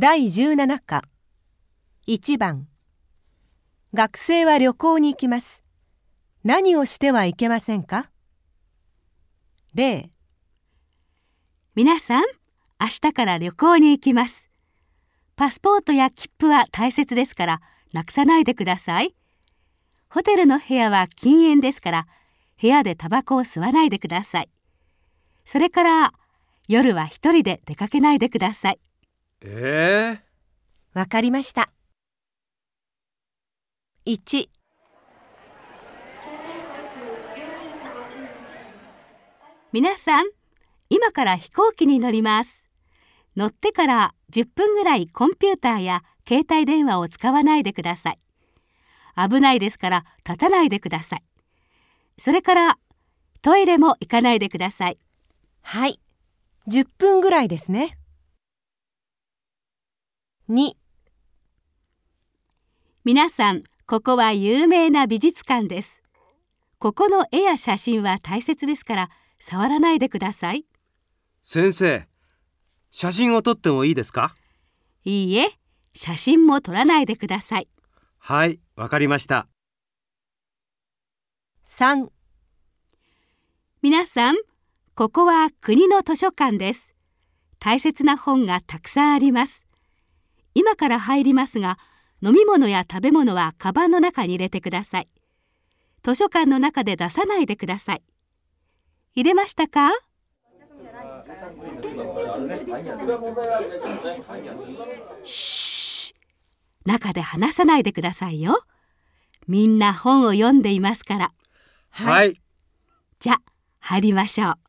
第17課1番学生は旅行に行きます。何をしてはいけませんか？例皆さん、明日から旅行に行きます。パスポートや切符は大切ですから、なくさないでください。ホテルの部屋は禁煙ですから、部屋でタバコを吸わないでください。それから、夜は一人で出かけないでください。ええわかりました。1皆さん、今から飛行機に乗ります。乗ってから10分ぐらいコンピューターや携帯電話を使わないでください。危ないですから立たないでください。それからトイレも行かないでください。はい。10分ぐらいですね。2皆さん、ここは有名な美術館です。ここの絵や写真は大切ですから触らないでください。先生写真を撮ってもいいですか？いいえ、写真も撮らないでください。はいわかりました3皆さん、ここは国の図書館です。大切な本がたくさんあります。今から入りますが、飲み物や食べ物はカバンの中に入れてください。図書館の中で出さないでください。入れましたか？中で話さないでくださいよ。みんな本を読んでいますから。はいじゃ、入りましょう。